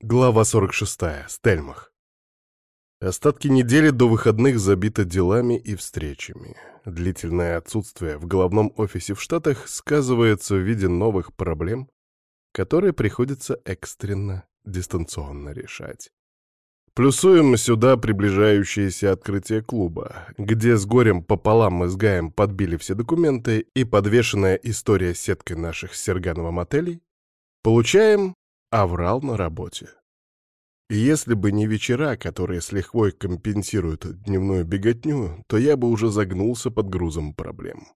Глава 46. Стельмах. Остатки недели до выходных забиты делами и встречами. Длительное отсутствие в головном офисе в Штатах сказывается в виде новых проблем, которые приходится экстренно, дистанционно решать. Плюсуем сюда приближающееся открытие клуба, где с горем пополам мы с Гаем подбили все документы и подвешенная история с сеткой наших с Сергановым отелей, получаем Аврал на работе. И если бы не вечера, которые с лихвой компенсируют дневную беготню, то я бы уже загнулся под грузом проблем.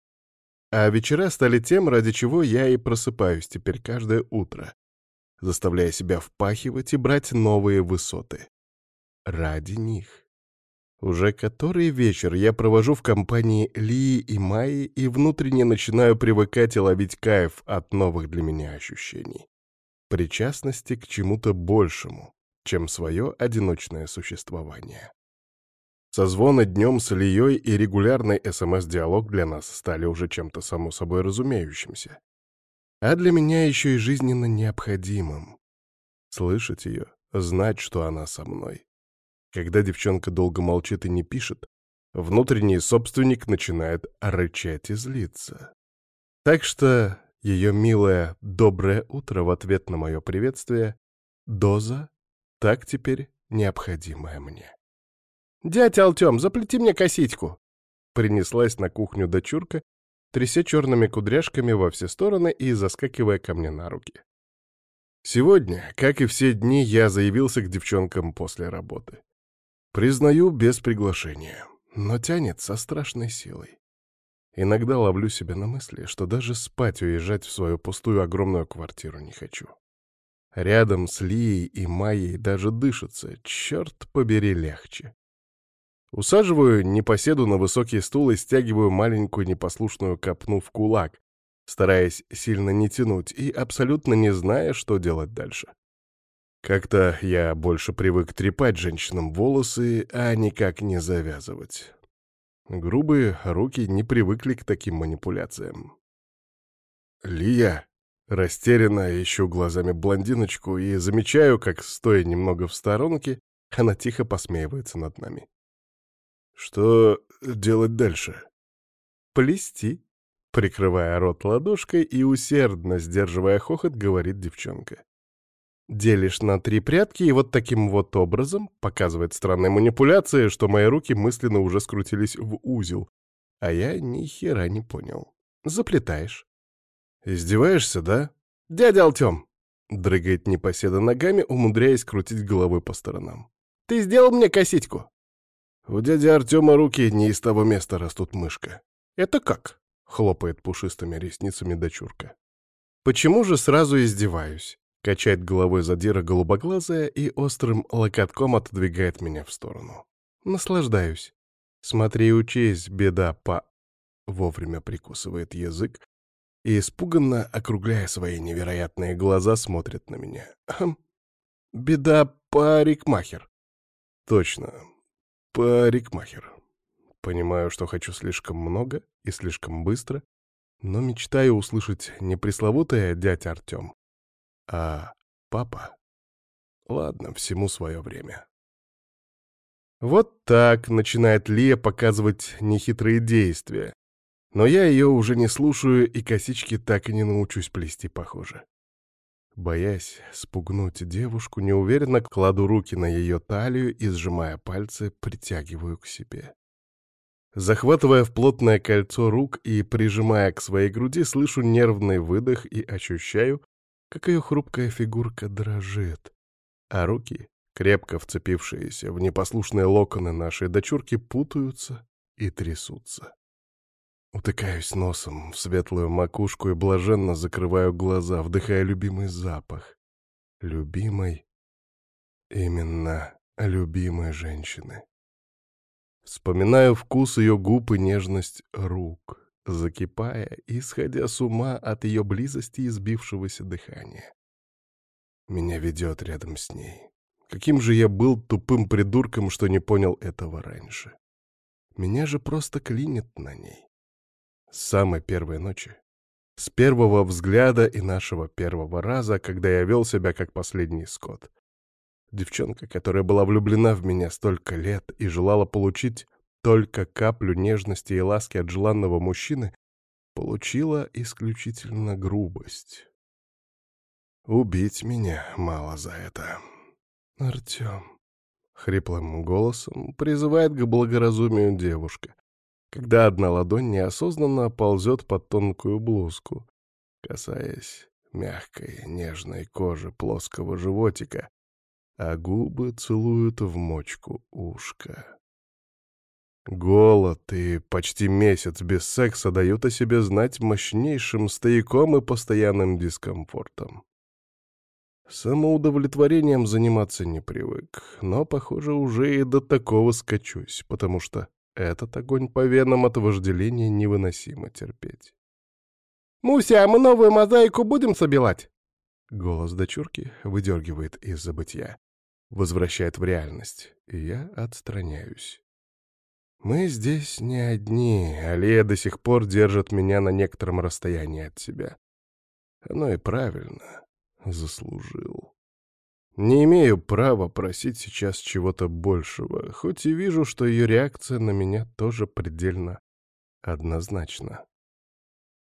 А вечера стали тем, ради чего я и просыпаюсь теперь каждое утро, заставляя себя впахивать и брать новые высоты. Ради них. Уже который вечер я провожу в компании Лии и Майи и внутренне начинаю привыкать и ловить кайф от новых для меня ощущений причастности к чему-то большему, чем свое одиночное существование. Созвоны днем с Ильей и регулярный СМС-диалог для нас стали уже чем-то само собой разумеющимся. А для меня еще и жизненно необходимым. Слышать ее, знать, что она со мной. Когда девчонка долго молчит и не пишет, внутренний собственник начинает рычать и злиться. Так что ее милое «доброе утро» в ответ на мое приветствие — доза, так теперь необходимая мне. «Дядя Алтем, заплети мне косичку!» Принеслась на кухню дочурка, тряся черными кудряшками во все стороны и заскакивая ко мне на руки. Сегодня, как и все дни, я заявился к девчонкам после работы. Признаю, без приглашения, но тянет со страшной силой. Иногда ловлю себя на мысли, что даже спать уезжать в свою пустую огромную квартиру не хочу. Рядом с Лией и Майей даже дышится, черт побери, легче. Усаживаю непоседу на высокий стул и стягиваю маленькую непослушную копну в кулак, стараясь сильно не тянуть и абсолютно не зная, что делать дальше. Как-то я больше привык трепать женщинам волосы, а никак не завязывать. Грубые руки не привыкли к таким манипуляциям. «Лия!» Растерянно ищу глазами блондиночку и замечаю, как, стоя немного в сторонке, она тихо посмеивается над нами. «Что делать дальше?» «Плести», — прикрывая рот ладошкой и усердно сдерживая хохот, говорит девчонка. Делишь на три прятки, и вот таким вот образом показывает странные манипуляции, что мои руки мысленно уже скрутились в узел, а я ни хера не понял. Заплетаешь. Издеваешься, да? Дядя Алтем! Дрыгает непоседа ногами, умудряясь крутить головой по сторонам. Ты сделал мне косичку? У дяди Артема руки не из того места растут мышка. Это как? Хлопает пушистыми ресницами дочурка. Почему же сразу издеваюсь? Качает головой задира голубоглазая и острым локотком отодвигает меня в сторону. Наслаждаюсь. Смотри и учись, беда по... Вовремя прикусывает язык и, испуганно округляя свои невероятные глаза, смотрит на меня. Хм. Беда парикмахер. Точно. Парикмахер. Понимаю, что хочу слишком много и слишком быстро, но мечтаю услышать не пресловутое «дядь Артем», а папа? Ладно, всему свое время. Вот так начинает Лия показывать нехитрые действия. Но я ее уже не слушаю, и косички так и не научусь плести, похоже. Боясь спугнуть девушку, неуверенно кладу руки на ее талию и, сжимая пальцы, притягиваю к себе. Захватывая в плотное кольцо рук и прижимая к своей груди, слышу нервный выдох и ощущаю, как ее хрупкая фигурка дрожит, а руки, крепко вцепившиеся в непослушные локоны нашей дочурки, путаются и трясутся. Утыкаюсь носом в светлую макушку и блаженно закрываю глаза, вдыхая любимый запах. Любимой, именно любимой женщины. Вспоминаю вкус ее губ и нежность рук закипая и сходя с ума от ее близости и сбившегося дыхания. Меня ведет рядом с ней. Каким же я был тупым придурком, что не понял этого раньше. Меня же просто клинит на ней. С самой первой ночи. С первого взгляда и нашего первого раза, когда я вел себя как последний скот. Девчонка, которая была влюблена в меня столько лет и желала получить только каплю нежности и ласки от желанного мужчины, получила исключительно грубость. Убить меня мало за это. Артем, хриплым голосом призывает к благоразумию девушка, когда одна ладонь неосознанно ползет под тонкую блузку, касаясь мягкой, нежной кожи плоского животика, а губы целуют в мочку ушка. Голод и почти месяц без секса дают о себе знать мощнейшим стояком и постоянным дискомфортом. Самоудовлетворением заниматься не привык, но, похоже, уже и до такого скачусь, потому что этот огонь по венам от вожделения невыносимо терпеть. «Муся, а мы новую мозаику будем собирать?» Голос дочурки выдергивает из забытья, возвращает в реальность, и я отстраняюсь. Мы здесь не одни, Алия до сих пор держит меня на некотором расстоянии от себя. Оно и правильно. Заслужил. Не имею права просить сейчас чего-то большего, хоть и вижу, что ее реакция на меня тоже предельно однозначна.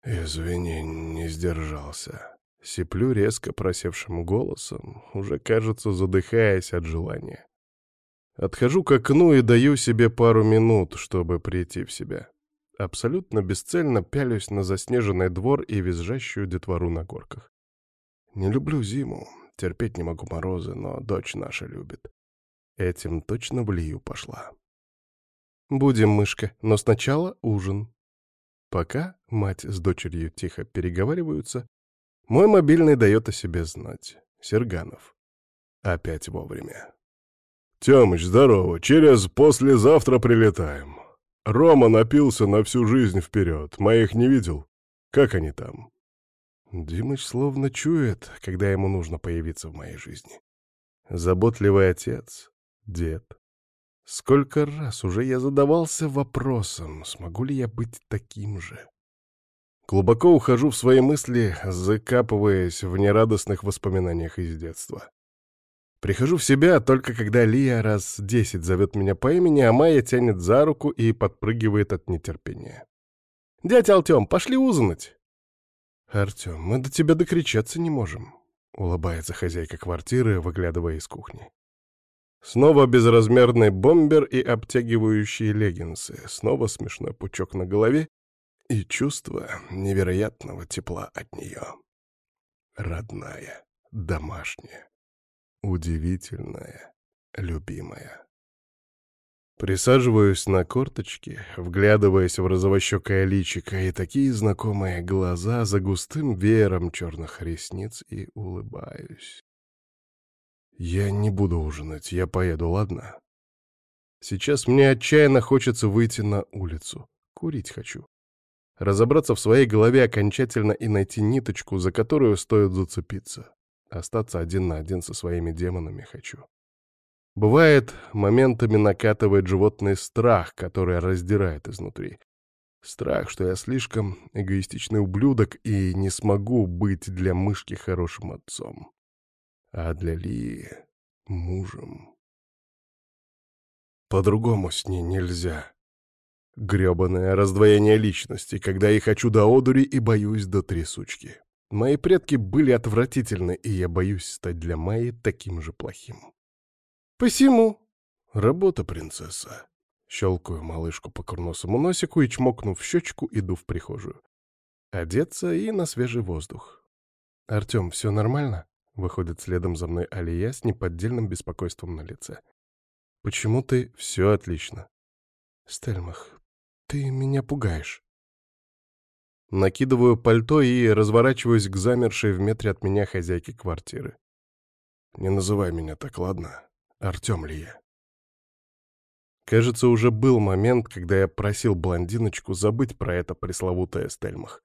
«Извини, не сдержался». Сиплю резко просевшим голосом, уже, кажется, задыхаясь от желания. Отхожу к окну и даю себе пару минут, чтобы прийти в себя. Абсолютно бесцельно пялюсь на заснеженный двор и визжащую детвору на горках. Не люблю зиму, терпеть не могу морозы, но дочь наша любит. Этим точно в Лию пошла. Будем, мышка, но сначала ужин. Пока мать с дочерью тихо переговариваются, мой мобильный дает о себе знать. Серганов. Опять вовремя. «Тёмыч, здорово. Через послезавтра прилетаем. Рома напился на всю жизнь вперед. Моих не видел. Как они там?» Димыч словно чует, когда ему нужно появиться в моей жизни. Заботливый отец, дед, Сколько раз уже я задавался вопросом, смогу ли я быть таким же? Глубоко ухожу в свои мысли, закапываясь в нерадостных воспоминаниях из детства. Прихожу в себя только когда Лия раз десять зовет меня по имени, а Майя тянет за руку и подпрыгивает от нетерпения. «Дядя Артем, пошли ужинать!» «Артем, мы до тебя докричаться не можем», — улыбается хозяйка квартиры, выглядывая из кухни. Снова безразмерный бомбер и обтягивающие леггинсы, снова смешной пучок на голове и чувство невероятного тепла от нее. Родная, домашняя, удивительная, любимая. Присаживаюсь на корточки, вглядываясь в розовощекое личико и такие знакомые глаза за густым веером черных ресниц и улыбаюсь. «Я не буду ужинать, я поеду, ладно?» Сейчас мне отчаянно хочется выйти на улицу. Курить хочу. Разобраться в своей голове окончательно и найти ниточку, за которую стоит зацепиться. Остаться один на один со своими демонами хочу. Бывает, моментами накатывает животный страх, который раздирает изнутри. Страх, что я слишком эгоистичный ублюдок и не смогу быть для мышки хорошим отцом а для Ли — мужем. По-другому с ней нельзя. Грёбаное раздвоение личности, когда я хочу до одури и боюсь до трясучки. Мои предки были отвратительны, и я боюсь стать для Майи таким же плохим. «Посему?» «Работа, принцесса». Щелкаю малышку по курносому носику и, чмокнув щечку, иду в прихожую. Одеться и на свежий воздух. «Артем, все нормально?» Выходит следом за мной Алия с неподдельным беспокойством на лице. «Почему ты...» «Все отлично». «Стельмах, ты меня пугаешь». Накидываю пальто и разворачиваюсь к замершей в метре от меня хозяйке квартиры. «Не называй меня так, ладно? Артем ли я?» Кажется, уже был момент, когда я просил блондиночку забыть про это пресловутое Стельмах.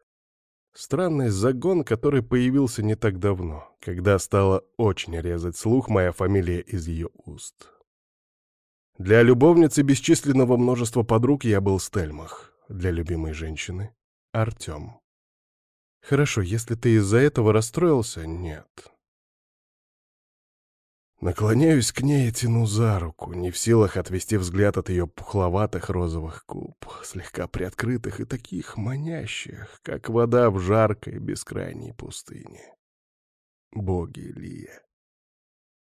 Странный загон, который появился не так давно, когда стала очень резать слух моя фамилия из ее уст. Для любовницы бесчисленного множества подруг я был Стельмах, для любимой женщины — Артем. Хорошо, если ты из-за этого расстроился — нет. Наклоняюсь к ней и тяну за руку, не в силах отвести взгляд от ее пухловатых розовых губ, слегка приоткрытых и таких манящих, как вода в жаркой бескрайней пустыне. Боги, Лия,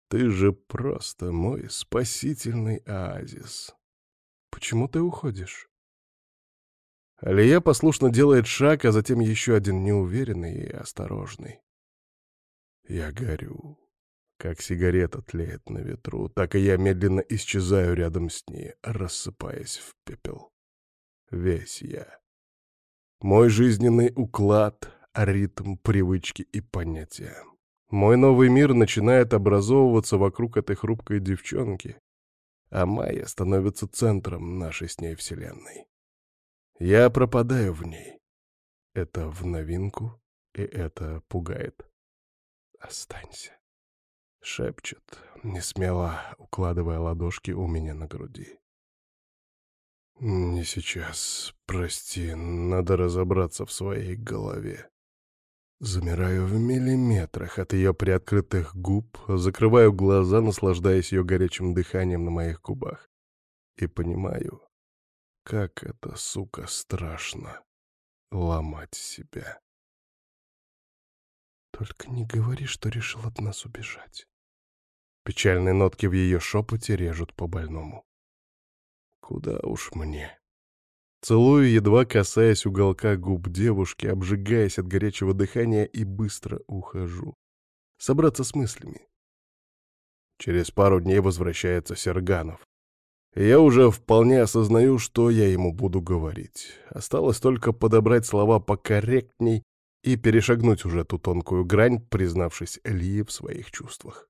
ты же просто мой спасительный оазис. Почему ты уходишь? Алия послушно делает шаг, а затем еще один неуверенный и осторожный. Я горю. Как сигарета тлеет на ветру, так и я медленно исчезаю рядом с ней, рассыпаясь в пепел. Весь я. Мой жизненный уклад, ритм, привычки и понятия. Мой новый мир начинает образовываться вокруг этой хрупкой девчонки, а Майя становится центром нашей с ней вселенной. Я пропадаю в ней. Это в новинку, и это пугает. Останься. — шепчет, несмело укладывая ладошки у меня на груди. «Не сейчас. Прости, надо разобраться в своей голове». Замираю в миллиметрах от ее приоткрытых губ, закрываю глаза, наслаждаясь ее горячим дыханием на моих губах. И понимаю, как это, сука, страшно — ломать себя. Только не говори, что решил от нас убежать. Печальные нотки в ее шепоте режут по больному. Куда уж мне. Целую, едва касаясь уголка губ девушки, обжигаясь от горячего дыхания и быстро ухожу. Собраться с мыслями. Через пару дней возвращается Серганов. Я уже вполне осознаю, что я ему буду говорить. Осталось только подобрать слова покорректней и перешагнуть уже ту тонкую грань, признавшись Илье в своих чувствах.